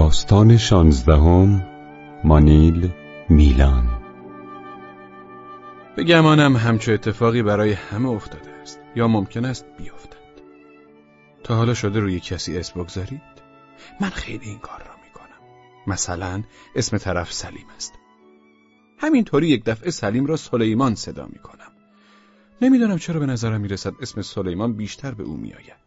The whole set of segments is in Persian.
داستان شانزدهم مانیل میلان. به گمانم همچو اتفاقی برای همه افتاده است یا ممکن است بیفتد. تا حالا شده روی کسی اسم بگذارید؟ من خیلی این کار را می‌کنم. مثلا اسم طرف سلیم است. همینطوری یک دفعه سلیم را سلیمان صدا می‌کنم. نمی‌دانم چرا به نظرم می‌رسد اسم سلیمان بیشتر به او میآید.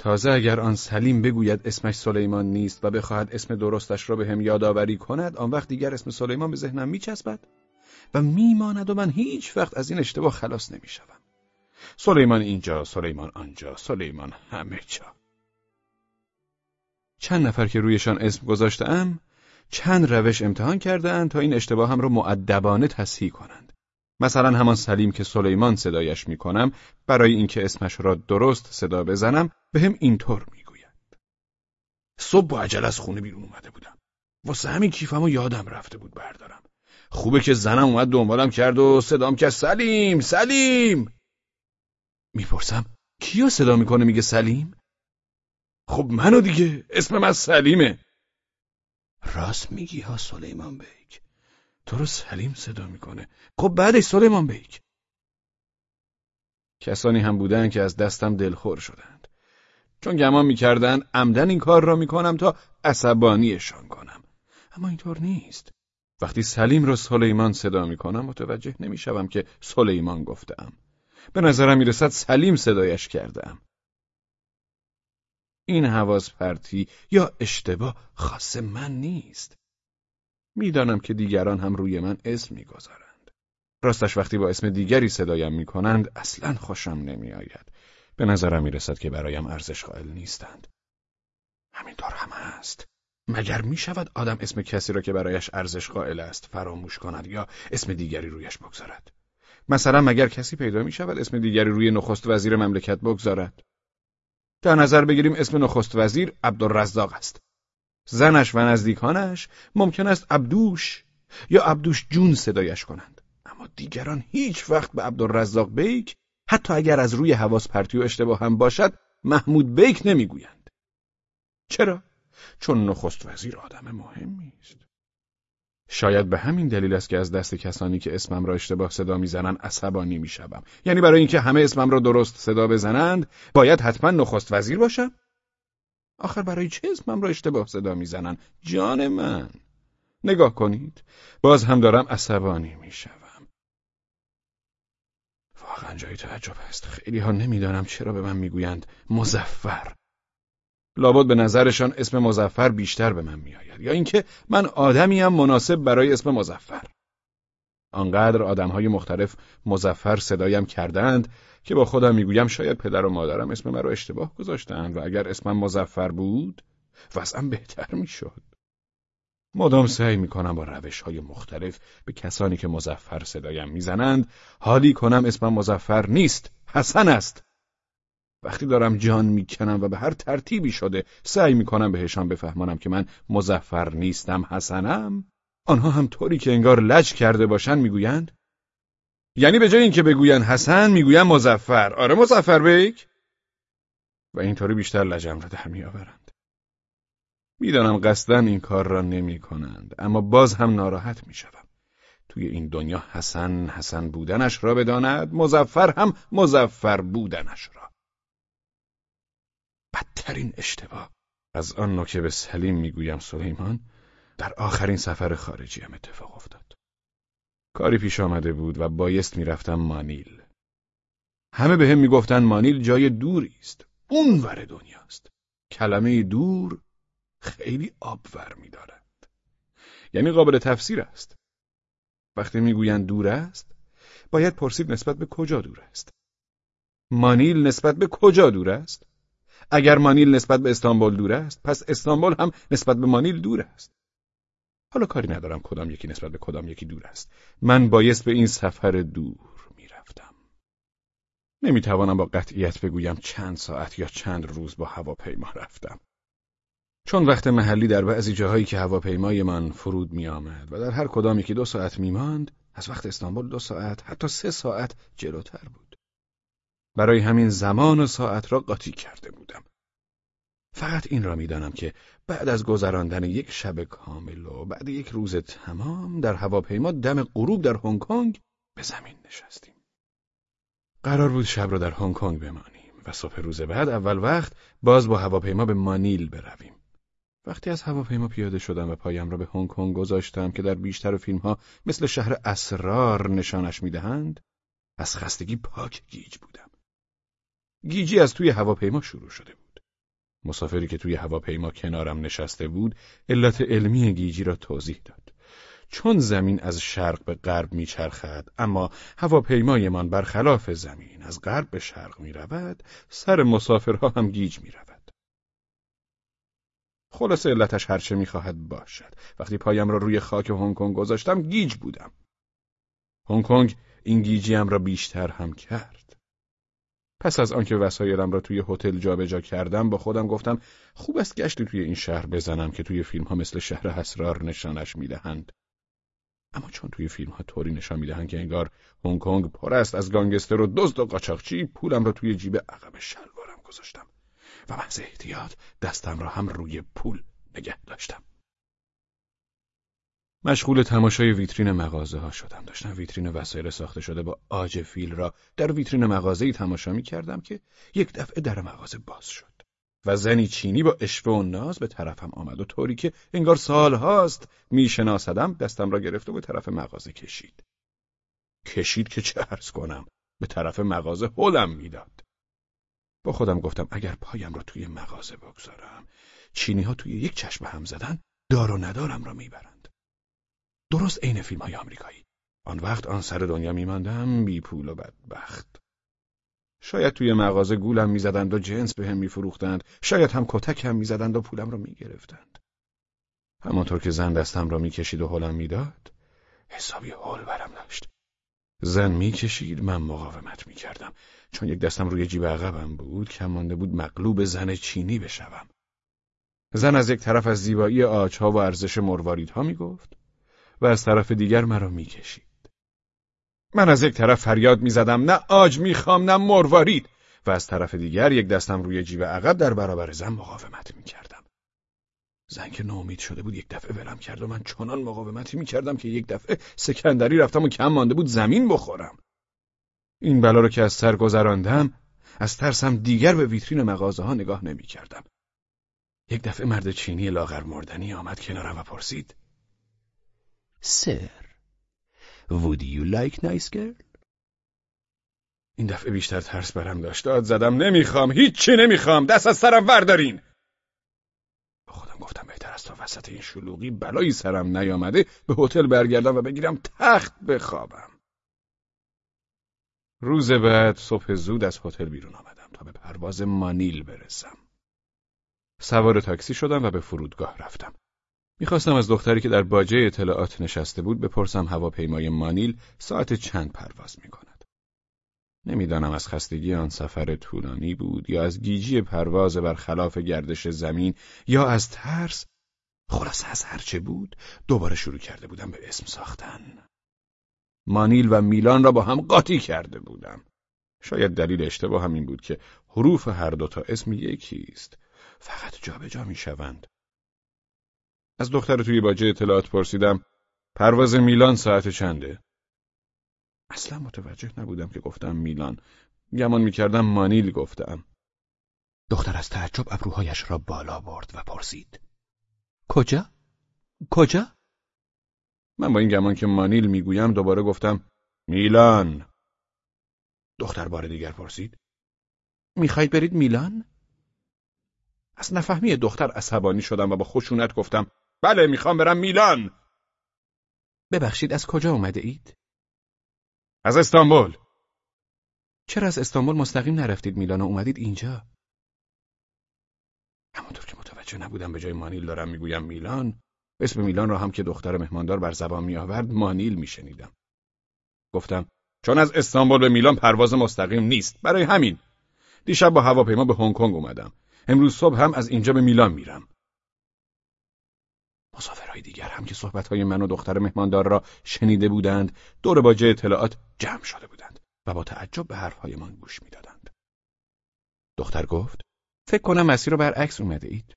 تازه اگر آن سلیم بگوید اسمش سلیمان نیست و بخواهد اسم درستش را به هم یادآوری کند آن وقت دیگر اسم سلیمان به ذهنم میچسبد و میماند و من هیچ وقت از این اشتباه خلاص نمی‌شوم. سلیمان اینجا سلیمان آنجا سلیمان همه جا. چند نفر که رویشان اسم گذاشتم چند روش امتحان کردهاند تا این اشتباه هم را معدبانه تصحیح کنند. مثلا همان سلیم که سلیمان صدایش می‌کنم برای اینکه اسمش را درست صدا بزنم به هم اینطور می‌گوید. صبح با عجل از خونه بیرون اومده بودم. واسه همین کیفمو یادم رفته بود بردارم. خوبه که زنم اومد دنبالم کرد و صدام کرد سلیم سلیم! می‌پرسم کیو صدا می‌کنه؟ میگه سلیم؟ خب منو دیگه اسم من سلیمه. راست میگی ها سلیمان بیک تو رو سلیم صدا می‌کنه. خب بعدش سلیمان بیک کسانی هم بودن که از دستم دلخور شدند. چون گمان می‌کردند عمدن این کار را می‌کنم تا عصبانیشان کنم. اما اینطور نیست. وقتی سلیم را سلیمان صدا می‌کنم متوجه نمی‌شوم که سلیمان گفتم. به نظرم می‌رسد سلیم صدایش کردم. این حواظ پرتی یا اشتباه خاص من نیست. می‌دانم که دیگران هم روی من اسم می‌گذارند. راستش وقتی با اسم دیگری صدایم می‌کنند اصلا خوشم نمیآید. به نظرم می‌رسد که برایم ارزش قائل نیستند. همینطور هم است مگر می شود آدم اسم کسی را که برایش ارزش قائل است فراموش کند یا اسم دیگری رویش بگذارد؟ مثلا مگر کسی پیدا می شود اسم دیگری روی نخست وزیر مملکت بگذارد؟ در نظر بگیریم اسم نخست وزیر عبدالرزاق است. زنش و نزدیکانش ممکن است عبدوش یا عبدوش جون صدایش کنند. اما دیگران هیچ وقت به عبدالرزاق بیک حتی اگر از روی حواس پرتی و اشتباه هم باشد محمود بیک نمی‌گویند. چرا؟ چون نخست وزیر آدم مهمی است شاید به همین دلیل است که از دست کسانی که اسمم را اشتباه صدا می‌زنند عصبانی می‌شوم. یعنی برای اینکه همه اسمم را درست صدا بزنند باید حتما نخست وزیر باشم. آخر برای چه اسمم را اشتباه صدا می‌زنند جان من. نگاه کنید. باز هم دارم عصبانی می‌شوم. واقعا جای تعجب است خیلی ها نمی‌دانم چرا به من می‌گویند مزفر. لابد به نظرشان اسم مزفر بیشتر به من میآید. یا اینکه من آدمیم مناسب برای اسم مزفر. آنقدر آدمهای مختلف مزفر صدایم کردند که با خودم می‌گویم شاید پدر و مادرم اسم مرا اشتباه گذاشتند و اگر اسمم مزفر بود وضعم بهتر می‌شد. مدام سعی می‌کنم با روش های مختلف به کسانی که مزفر صدایم می‌زنند حالی کنم اسمم مزفر نیست حسن است. وقتی دارم جان می‌کنم و به هر ترتیبی شده سعی می‌کنم بهشان بفهمانم که من مزفر نیستم حسنم آنها هم طوری که انگار لج کرده باشن می‌گویند یعنی به جای اینکه بگویند حسن می‌گویند مزفر آره مزفر بیک و اینطوری بیشتر لجم را در میآورند. می‌دانم قصدا این کار را نمی کنند اما باز هم ناراحت می‌شوم. توی این دنیا حسن حسن بودنش را بداند مزفر هم مزفر بودنش را. بدترین اشتباه. از آن نوکه به سلیم می‌گویم سلیمان در آخرین سفر خارجی هم اتفاق افتاد. کاری پیش آمده بود و بایست می‌رفتم مانیل. همه به هم می‌گفتند مانیل جای دوری است. اون ور دنیاست. کلمه دور خیلی آبور میدارد. یعنی قابل تفسیر است. وقتی می‌گویند دور است باید پرسید نسبت به کجا دور است. مانیل نسبت به کجا دور است؟ اگر مانیل نسبت به استانبول دور است پس استانبول هم نسبت به مانیل دور است. حالا کاری ندارم کدام یکی نسبت به کدام یکی دور است. من بایست به این سفر دور می‌رفتم. نمی‌توانم با قطعیت بگویم چند ساعت یا چند روز با هواپیما رفتم. چون وقت محلی در بعضی جاهایی که هواپیمای من فرود می آمد و در هر کدام یکی دو ساعت می ماند از وقت استانبول دو ساعت حتی سه ساعت جلوتر بود. برای همین زمان و ساعت را قاطی کرده بودم. فقط این را می‌دانم که بعد از گذراندن یک شب کامل و بعد یک روز تمام در هواپیما دم غروب در هنگ کنگ به زمین نشستیم. قرار بود شب را در هنگ کنگ بمانیم و صبح روز بعد اول وقت باز با هواپیما به مانیل برویم. وقتی از هواپیما پیاده شدم و پایم را به هنگ کنگ گذاشتم که در بیشتر فیلم ها مثل شهر اسرار نشانش می‌دهند، از خستگی پاک گیج بودم. گیجی از توی هواپیما شروع شده بود. مسافری که توی هواپیما کنارم نشسته بود، علت علمی گیجی را توضیح داد. چون زمین از شرق به غرب میچرخد اما هواپیمایمان برخلاف زمین از غرب به شرق می رود سر مسافرها هم گیج می رود. خلاصه علتش هرچه می‌خواهد باشد وقتی پایم را روی خاک هنگ کنگ گذاشتم گیج بودم هنگ کنگ این گیجیم را بیشتر هم کرد پس از آنکه وسایلم را توی هتل جابجا کردم با خودم گفتم خوب است گشتی توی این شهر بزنم که توی فیلم ها مثل شهر حسرار نشانش می‌دهند اما چون توی فیلم ها طوری نشان می‌دهند که انگار هنگ کنگ پر است از گانگستر و دزد و قاچاقچی پولم را توی جیب عقب شلوارم گذاشتم و محض احتیاط دستم را هم روی پول نگه داشتم. مشغول تماشای ویترین مغازه ها شدم. داشتم ویترین وسایل ساخته شده با آج فیل را در ویترین مغازه تماشا می کردم که یک دفعه در مغازه باز شد. و زنی چینی با اشوه و ناز به طرفم آمد و طوری که انگار سال هاست میشناسدم دستم را گرفت و به طرف مغازه کشید. کشید که چه ارز کنم به طرف مغازه هلم می‌داد. با خودم گفتم اگر پایم را توی مغازه بگذارم چینی ها توی یک چشم هم زدن دار و ندارم را می‌برند درست عین فیلم های آمریکایی. آن وقت آن سر دنیا میماندم بی پول و بدبخت. شاید توی مغازه گولم می‌زدند و جنس به هم میفروختند. شاید هم کتک هم می‌زدند و پولم را می‌گرفتند. همانطور که زن دستم را می‌کشید و حلم می‌داد حسابی حال برم داشت. زن می‌کشید من مقاومت می‌کردم. چون یک دستم روی جیب عقبم بود که مانده بود مغلوب زن چینی بشوم. زن از یک طرف از زیبایی آجها و ارزش مرواریدها می‌گفت و از طرف دیگر مرا می‌کشید. من از یک طرف فریاد می‌زدم نه آج می‌خوام نه مروارید. و از طرف دیگر یک دستم روی جیب عقب در برابر زن مقاومت می‌کردم. زن که ناامید شده بود یک دفعه ولم کرد و من چنان مقاومتی می‌کردم که یک دفعه سکندری رفتم و کم مانده بود زمین بخورم. این بلا رو که از سر گذراندم از ترسم دیگر به ویترین مغازه ها نگاه نمی کردم. یک دفعه مرد چینی لاغر مردنی آمد کنارم و پرسید سر would you like nice girl? این دفعه بیشتر ترس برم داشت داد زدم نمی‌خوام هیچی نمی‌خوام دست از سرم وردارین خودم گفتم بهتر است تا وسط این شلوغی بلایی سرم نیامده به هتل برگردم و بگیرم تخت بخوابم روز بعد صبح زود از هتل بیرون آمدم تا به پرواز مانیل برسم. سوار تاکسی شدم و به فرودگاه رفتم. می‌خواستم از دختری که در باجه اطلاعات نشسته بود بپرسم هواپیمای مانیل ساعت چند پرواز می‌کند. نمی‌دانم از خستگی آن سفر طولانی بود یا از گیجی پرواز بر خلاف گردش زمین یا از ترس خلاص از هرچه بود دوباره شروع کرده بودم به اسم ساختن. مانیل و میلان را با هم قاطی کرده بودم. شاید دلیل اشتباه هم این بود که حروف هر دوتا اسم یکی است. فقط جابجا می‌شوند. از دختر توی باجه اطلاعات پرسیدم پرواز میلان ساعت چنده؟ اصلا متوجه نبودم که گفتم میلان. گمان می‌کردم مانیل گفتم. دختر از تعجب ابروهایش را بالا برد و پرسید. کجا؟ کجا؟ من با این گمان که مانیل می‌گویم دوباره گفتم میلان دختر بار دیگر پرسید می‌خواید برید میلان؟ از نفهمی دختر عصبانی شدم و با خشونت گفتم بله می‌خوام برم میلان ببخشید از کجا اومده اید؟ از استانبول چرا از استانبول مستقیم نرفتید میلان و اومدید اینجا؟ همونطور که متوجه نبودم به جای مانیل دارم می‌گویم میلان اسم میلان را هم که دختر مهماندار بر زبان می آورد مانیل می شنیدم. گفتم چون از استانبول به میلان پرواز مستقیم نیست برای همین دیشب با هواپیما به هنگ کنگ اومدم امروز صبح هم از اینجا به میلان میرم مسافرهای دیگر هم که صحبتهای من و دختر مهماندار را شنیده بودند دور باجه اطلاعات جمع شده بودند و با تعجب به حرفهای من گوش می‌دادند دختر گفت فکر کنم مسیر رو برعکس اومده اید.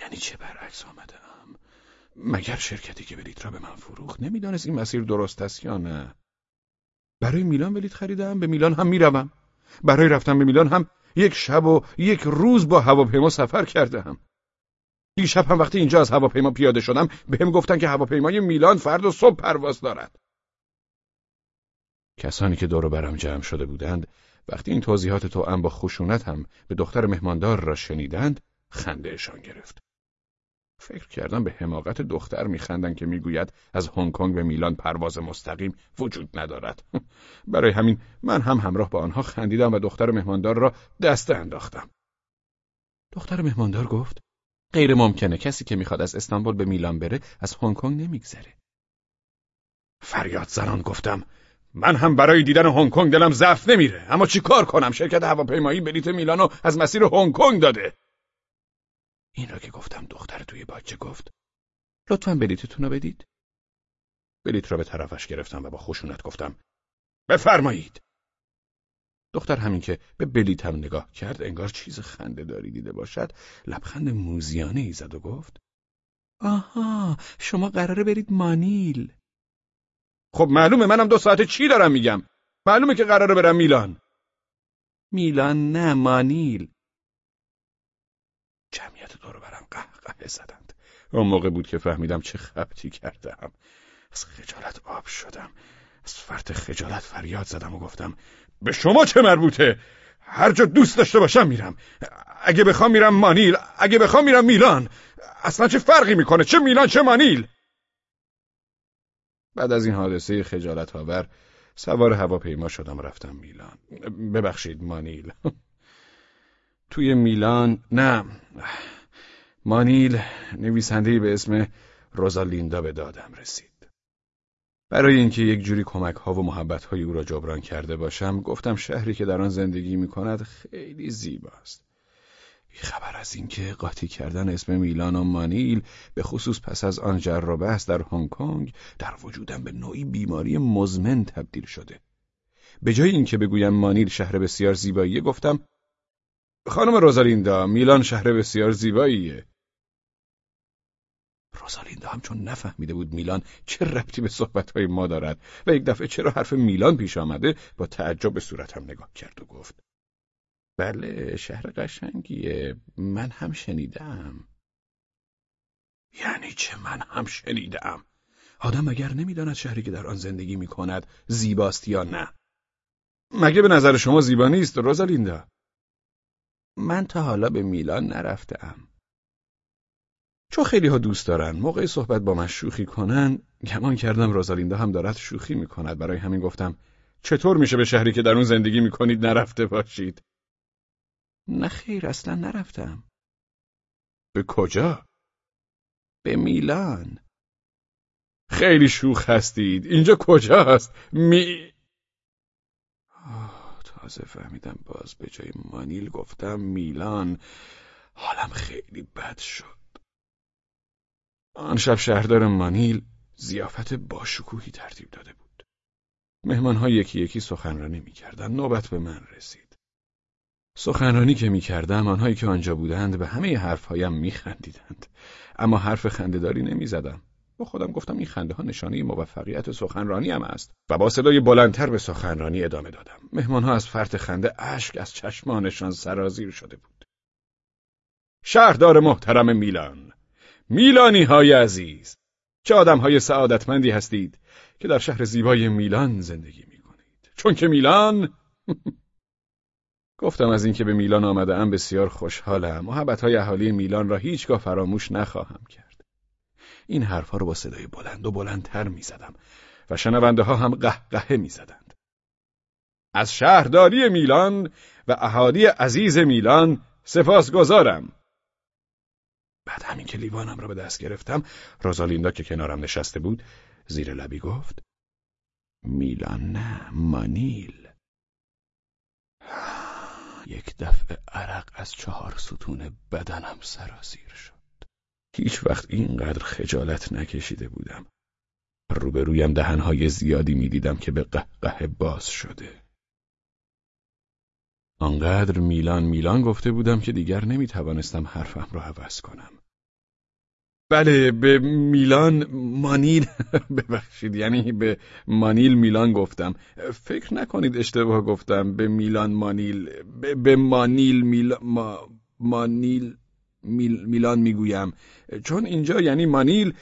یعنی چه برعکس آمده ام؟ مگر شرکتی که بلیت را به من فروخت نمی‌دانست این مسیر درست است یا نه؟ برای میلان بلیت خریدم به میلان هم می‌روم. برای رفتن به میلان هم یک شب و یک روز با هواپیما سفر کردم. دیشب هم وقتی اینجا از هواپیما پیاده شدم بهم گفتن که هواپیمای میلان فرد و صبح پرواز دارد. کسانی که دور برم جمع شده بودند وقتی این توضیحات توأم با خشونت هم به دختر مهماندار را شنیدند خندهشان گرفت. فکر کردم به حماقت دختر میخندند که می‌گوید از هنگ کنگ به میلان پرواز مستقیم وجود ندارد. برای همین من هم همراه با آنها خندیدم و دختر مهماندار را دسته انداختم. دختر مهماندار گفت غیر ممکنه کسی که می‌خواد از استانبول به میلان بره از هنگ کنگ نمیگذره. فریاد زنان گفتم من هم برای دیدن هنگ کنگ دلم ضعف نمیره. اما چی کار کنم؟ شرکت هواپیمایی بلیت میلانو از مسیر هنگ کنگ داده. این را که گفتم دختر توی باجه گفت لطفا بلیتتون رو بدید. بلیت را به طرفش گرفتم و با خشونت گفتم بفرمایید. دختر همین که به بلیتم نگاه کرد انگار چیز خنده داری دیده باشد لبخند موزیانه ای زد و گفت آها شما قراره برید مانیل. خب معلومه منم دو ساعته چی دارم میگم؟ معلومه که قراره برم میلان. میلان نه مانیل. جمعیت دور برم قهقه زدند. اون موقع بود که فهمیدم چه خبتی کردم. از خجالت آب شدم. از فرط خجالت فریاد زدم و گفتم به شما چه مربوطه؟ هر جا دوست داشته باشم میرم. اگه بخوام میرم مانیل اگه بخوام میرم میلان. اصلا چه فرقی می‌کنه؟ چه میلان چه مانیل؟ بعد از این حادثه خجالت آور سوار هواپیما شدم و رفتم میلان. ببخشید مانیل. توی میلان نه. مانیل نویسندهی به اسم روزالیندا به دادم رسید. برای اینکه یک جوری کمک ها و محبت های او را جبران کرده باشم گفتم شهری که در آن زندگی می کند خیلی زیباست. خبر از اینکه قاطی کردن اسم میلان و مانیل به خصوص پس از آن جر بحث در هنگ کنگ در وجودم به نوعی بیماری مزمن تبدیل شده. به جای اینکه بگویم مانیل شهر بسیار زیباییه گفتم خانم روزالیندا میلان شهر بسیار زیباییه. روزالیندا هم چون نفهمیده بود میلان چه ربطی به صحبتهای ما دارد و یک دفعه چرا حرف میلان پیش آمده با تعجب به صورتم نگاه کرد و گفت بله شهر قشنگیه من هم شنیدم. یعنی چه من هم شنیدم؟ آدم مگر نمی‌داند شهری که در آن زندگی می کند زیباست یا نه. مگه به نظر شما زیبا نیست روزالیندا؟ من تا حالا به میلان نرفتم چون خیلی ها دوست دارن موقع صحبت با من شوخی کنن گمان کردم روزالیندا هم دارد شوخی می کند برای همین گفتم چطور میشه به شهری که در اون زندگی می کنید نرفته باشید؟ نه خیر اصلا نرفتم. به کجا؟ به میلان. خیلی شوخ هستید. اینجا کجاست؟ می آه تازه فهمیدم باز به جای مانیل گفتم میلان. حالم خیلی بد شد. آن شب شهردار مانیل زیافت باشکوهی ترتیب داده بود مهمانها یکی یکی سخنرانی می‌کردند نوبت به من رسید سخنرانی که می کردم آنهایی که آنجا بودند به همه حرفهایم می خندیدند. اما حرف خندهداری نمی زدم. با خودم گفتم این خنده ها نشانه موفقیت سخنرانی هم است و با صدای بلندتر به سخنرانی ادامه دادم. مهمان ها از فرط خنده اشک از چشمانشان سرازیر شده بود. شهردار محترم میلان میلانی های عزیز چه آدم های سعادتمندی هستید که در شهر زیبای میلان زندگی می کنید. چون که میلان گفتم از اینکه به میلان آمده ام بسیار خوشحالم. محبت های اهالی میلان را هیچگاه فراموش نخواهم کرد. این حرفها رو با صدای بلند و بلندتر می زدم و شنونده ها هم قهقهه می زدند. از شهرداری میلان و اهالی عزیز میلان سپاس گذارم. بعد همین که لیوانم را به دست گرفتم روزالیندا که کنارم نشسته بود زیر لبی گفت میلان نه مانیل یک دفعه عرق از چهار ستون بدنم سرازیر شد. هیچ وقت اینقدر خجالت نکشیده بودم. روبرویم دهنهای زیادی می‌دیدم که به قهقه باز شده. آنقدر میلان میلان گفته بودم که دیگر نمی توانستم حرفم را عوض کنم. بله به میلان مانیل ببخشید یعنی به مانیل میلان گفتم. فکر نکنید اشتباه گفتم. به میلان مانیل به, مانیل میل... ما... مانیل میل... میلان می‌گویم. چون اینجا یعنی مانیل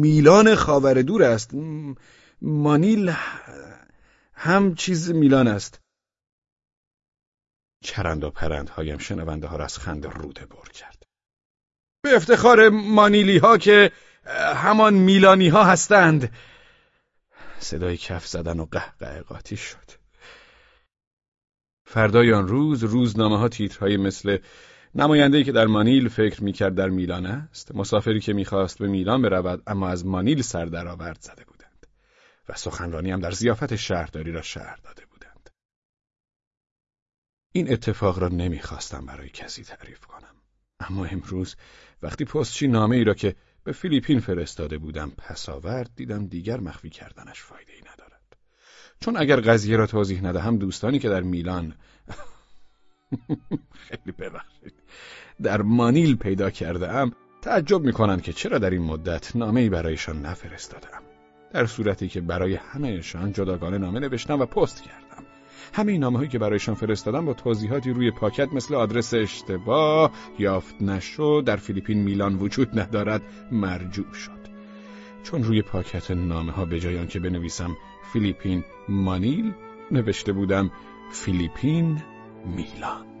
میلان خاور دور است. مانیل هم چیز میلان است. چرند و پرندهایم شنونده ها را از خنده روده بر کرد به افتخار مانیلی ها که همان میلانی ها هستند. صدای کف زدن و قهقه قاطی شد. فردای آن روز روزنامه ها تیترهای مثل نماینده‌ای که در مانیل فکر می‌کرد در میلان است مسافری که می‌خواست به میلان برود اما از مانیل سر درآورد زده بودند و سخنرانی هم در زیافت شهرداری را شهر داده بودند. این اتفاق را نمی‌خواستم برای کسی تعریف کنم. اما امروز وقتی پستچی نامه ای را که به فیلیپین فرستاده بودم پس آورد دیدم دیگر مخفی کردنش فایده ای ندارد. چون اگر قضیه را توضیح ندهم دوستانی که در میلان خیلی ببخشید. در مانیل پیدا کرده ام تعجب می‌کنند که چرا در این مدت نامه ای برایشان نفرستادم در صورتی که برای همهشان جداگانه نامه نوشتم و پست کردم. همه نامه هایی که برایشان فرستادم با توضیحاتی روی پاکت مثل آدرس اشتباه یافت نشد در فیلیپین میلان وجود ندارد مرجوع شد. چون روی پاکت نامه ها به جای آنکه بنویسم فیلیپین مانیل نوشته بودم فیلیپین میلان.